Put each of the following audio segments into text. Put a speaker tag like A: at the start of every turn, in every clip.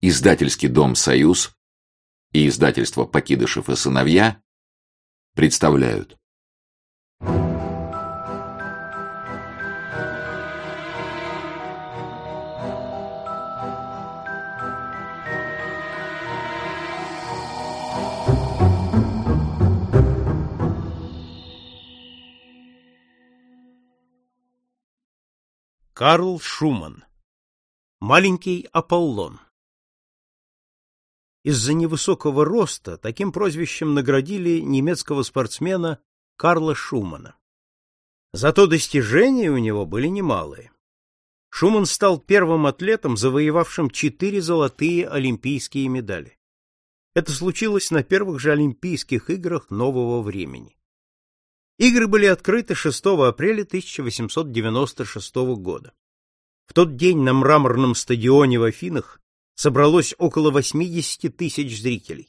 A: Издательский дом «Союз» и издательство «Покидышев и сыновья» представляют.
B: Карл Шуман. Маленький Аполлон. Из-за невысокого роста таким прозвищем наградили немецкого спортсмена Карла Шумана. Зато достижения у него были немалые. Шуман стал первым атлетом, завоевавшим четыре золотые олимпийские медали. Это случилось на первых же Олимпийских играх нового времени. Игры были открыты 6 апреля 1896 года. В тот день на мраморном стадионе в Афинах собралось около 80 тысяч зрителей.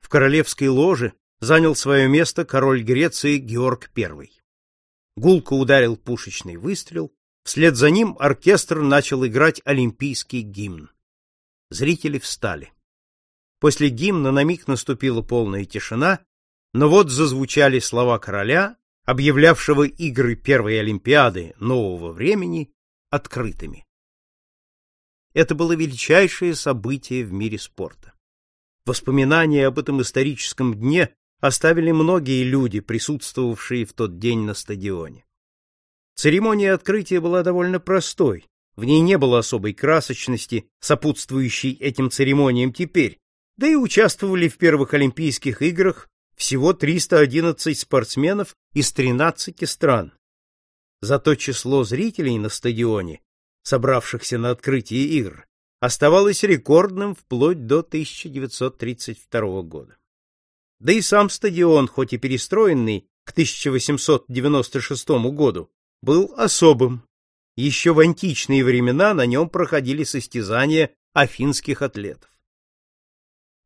B: В королевской ложе занял свое место король Греции Георг I. Гулко ударил пушечный выстрел, вслед за ним оркестр начал играть олимпийский гимн. Зрители встали. После гимна на миг наступила полная тишина, но вот зазвучали слова короля, объявлявшего игры первой Олимпиады нового времени открытыми. Это было величайшее событие в мире спорта. Воспоминания об этом историческом дне оставили многие люди, присутствовавшие в тот день на стадионе. Церемония открытия была довольно простой, в ней не было особой красочности, сопутствующей этим церемониям теперь, да и участвовали в первых Олимпийских играх всего 311 спортсменов из 13 стран. Зато число зрителей на стадионе, собравшихся на открытии игр, оставалось рекордным вплоть до 1932 года. Да и сам стадион, хоть и перестроенный к 1896 году, был особым. Еще в античные времена на нем проходили состязания афинских атлетов.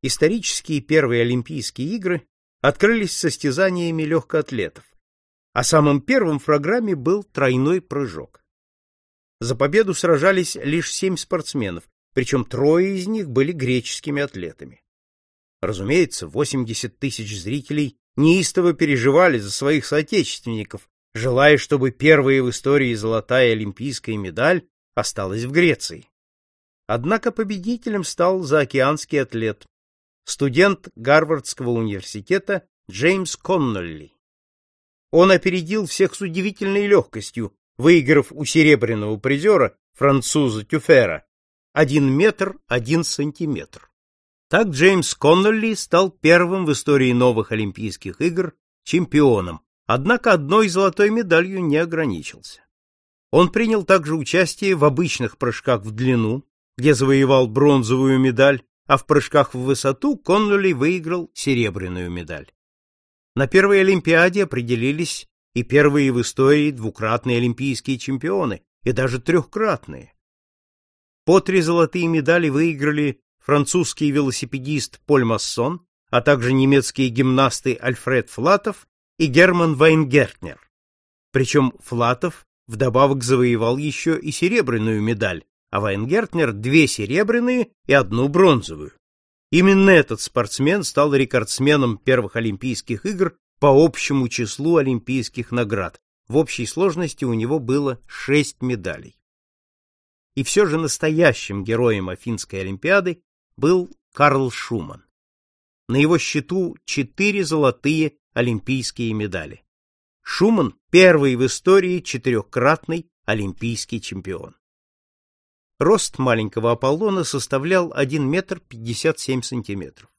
B: Исторические первые Олимпийские игры открылись состязаниями легкоатлетов, а самым первым в программе был тройной прыжок. За победу сражались лишь семь спортсменов, причем трое из них были греческими атлетами. Разумеется, 80 тысяч зрителей неистово переживали за своих соотечественников, желая, чтобы первая в истории золотая олимпийская медаль осталась в Греции. Однако победителем стал заокеанский атлет, студент Гарвардского университета Джеймс Коннолли. Он опередил всех с удивительной легкостью, выиграв у серебряного призера, француза Тюфера, 1 метр 1 сантиметр. Так Джеймс Коннолли стал первым в истории новых Олимпийских игр чемпионом, однако одной золотой медалью не ограничился. Он принял также участие в обычных прыжках в длину, где завоевал бронзовую медаль, а в прыжках в высоту Конноли выиграл серебряную медаль. На первой Олимпиаде определились и первые в истории двукратные олимпийские чемпионы, и даже трехкратные. По три золотые медали выиграли французский велосипедист Поль Массон, а также немецкие гимнасты Альфред Флатов и Герман Вайнгертнер. Причем Флатов вдобавок завоевал еще и серебряную медаль, а Вайнгертнер две серебряные и одну бронзовую. Именно этот спортсмен стал рекордсменом первых Олимпийских игр по общему числу олимпийских наград. В общей сложности у него было шесть медалей. И все же настоящим героем Афинской Олимпиады был Карл Шуман. На его счету четыре золотые олимпийские медали. Шуман – первый в истории четырехкратный олимпийский чемпион. Рост маленького Аполлона составлял 1 метр 57 сантиметров.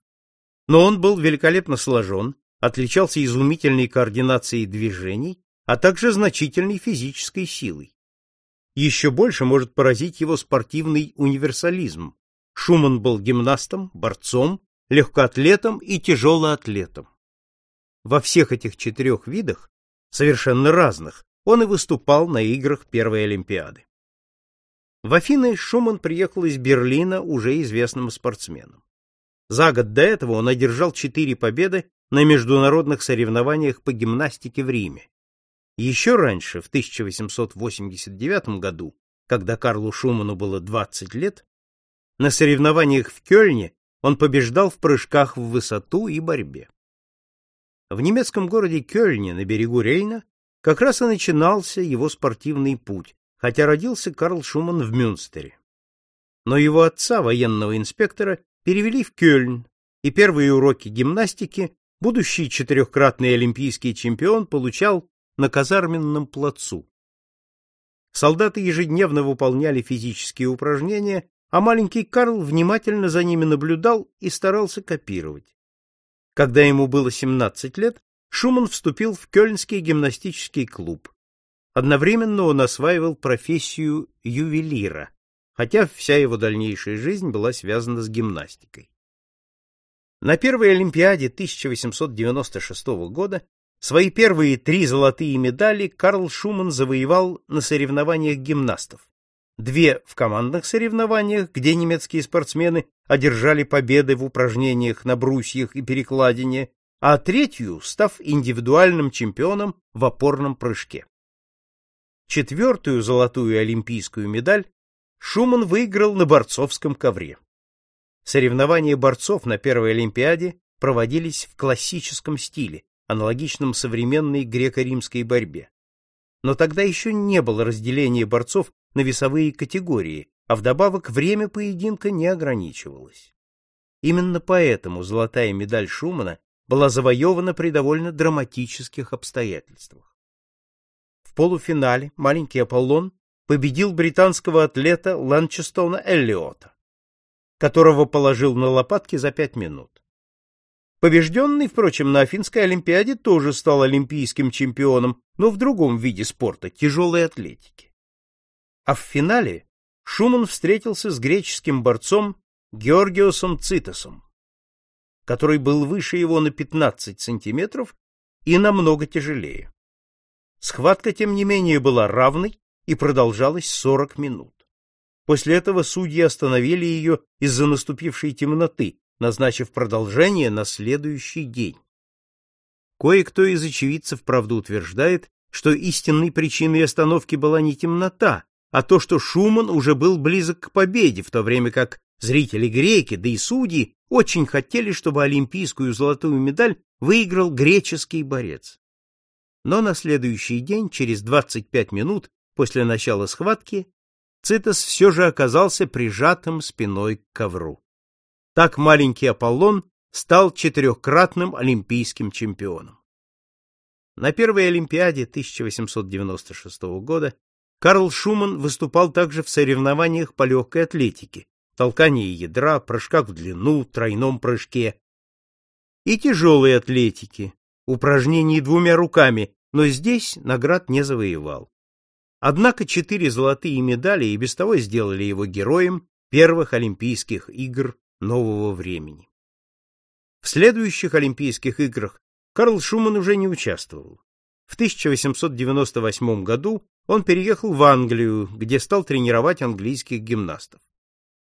B: Но он был великолепно сложен, отличался изумительной координацией движений, а также значительной физической силой. Еще больше может поразить его спортивный универсализм. Шуман был гимнастом, борцом, легкоатлетом и тяжелоатлетом. Во всех этих четырех видах, совершенно разных, он и выступал на играх первой Олимпиады. В Афины Шуман приехал из Берлина уже известным спортсменом. За год до этого он одержал четыре победы на международных соревнованиях по гимнастике в Риме. Еще раньше, в 1889 году, когда Карлу Шуману было 20 лет, На соревнованиях в Кёльне он побеждал в прыжках в высоту и борьбе. В немецком городе Кёльне на берегу Рейна как раз и начинался его спортивный путь, хотя родился Карл Шуман в Мюнстере. Но его отца, военного инспектора, перевели в Кёльн, и первые уроки гимнастики будущий четырехкратный олимпийский чемпион получал на казарменном плацу. Солдаты ежедневно выполняли физические упражнения, а маленький Карл внимательно за ними наблюдал и старался копировать. Когда ему было 17 лет, Шуман вступил в Кёльнский гимнастический клуб. Одновременно он осваивал профессию ювелира, хотя вся его дальнейшая жизнь была связана с гимнастикой. На первой Олимпиаде 1896 года свои первые три золотые медали Карл Шуман завоевал на соревнованиях гимнастов. Две в командных соревнованиях, где немецкие спортсмены одержали победы в упражнениях на брусьях и перекладине, а третью, став индивидуальным чемпионом в опорном прыжке. Четвертую золотую олимпийскую медаль Шуман выиграл на борцовском ковре. Соревнования борцов на первой Олимпиаде проводились в классическом стиле, аналогичном современной греко-римской борьбе. Но тогда еще не было разделения борцов на весовые категории, а вдобавок время поединка не ограничивалось. Именно поэтому золотая медаль Шумана была завоевана при довольно драматических обстоятельствах. В полуфинале маленький Аполлон победил британского атлета Ланчестона Эллиота, которого положил на лопатки за пять минут. Побежденный, впрочем, на Афинской Олимпиаде тоже стал олимпийским чемпионом, но в другом виде спорта – тяжелой атлетики. А в финале Шуман встретился с греческим борцом Георгиосом Цитосом, который был выше его на 15 сантиметров и намного тяжелее. Схватка, тем не менее, была равной и продолжалась 40 минут. После этого судьи остановили ее из-за наступившей темноты, назначив продолжение на следующий день. Кое-кто из очевидцев, правда, утверждает, что истинной причиной остановки была не темнота, а то, что Шуман уже был близок к победе, в то время как зрители греки, да и судьи очень хотели, чтобы олимпийскую золотую медаль выиграл греческий борец. Но на следующий день, через 25 минут после начала схватки, Цитос все же оказался прижатым спиной к ковру. Так маленький Аполлон стал четырехкратным олимпийским чемпионом. На первой Олимпиаде 1896 года Карл Шуман выступал также в соревнованиях по легкой атлетике, толкании ядра, прыжках в длину, тройном прыжке и тяжелой атлетике, упражнений двумя руками, но здесь наград не завоевал. Однако четыре золотые медали и без того сделали его героем первых Олимпийских игр нового времени. В следующих Олимпийских играх Карл Шуман уже не участвовал. В 1898 году он переехал в Англию, где стал тренировать английских гимнастов.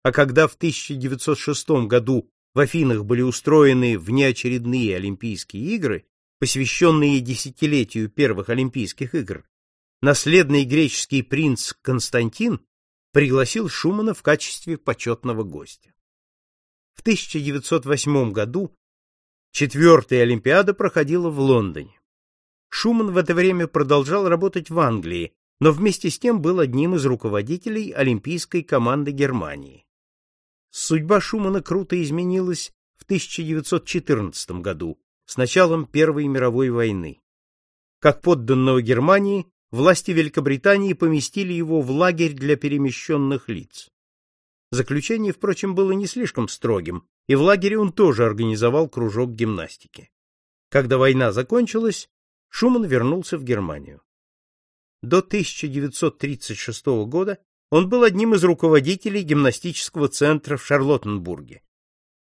B: А когда в 1906 году в Афинах были устроены внеочередные Олимпийские игры, посвященные десятилетию первых Олимпийских игр, наследный греческий принц Константин пригласил Шумана в качестве почетного гостя. В 1908 году четвертая Олимпиада проходила в Лондоне. Шуман в это время продолжал работать в Англии, но вместе с тем был одним из руководителей олимпийской команды Германии. Судьба Шумана круто изменилась в 1914 году, с началом Первой мировой войны. Как подданного Германии, власти Великобритании поместили его в лагерь для перемещенных лиц. Заключение, впрочем, было не слишком строгим, и в лагере он тоже организовал кружок гимнастики. Когда война закончилась, Шуман вернулся в Германию. До 1936 года он был одним из руководителей гимнастического центра в Шарлоттенбурге,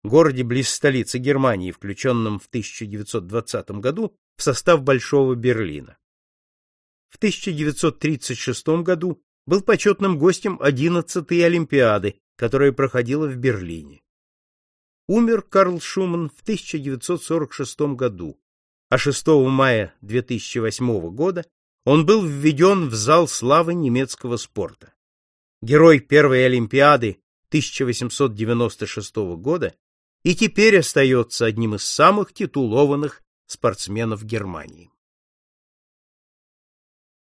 B: городе близ столицы Германии, включенном в 1920 году в состав Большого Берлина. В 1936 году был почетным гостем 11-й Олимпиады, которая проходила в Берлине. Умер Карл Шуман в 1946 году, а 6 мая 2008 года он был введен в зал славы немецкого спорта. Герой первой Олимпиады 1896 года и теперь остается одним из самых титулованных спортсменов Германии.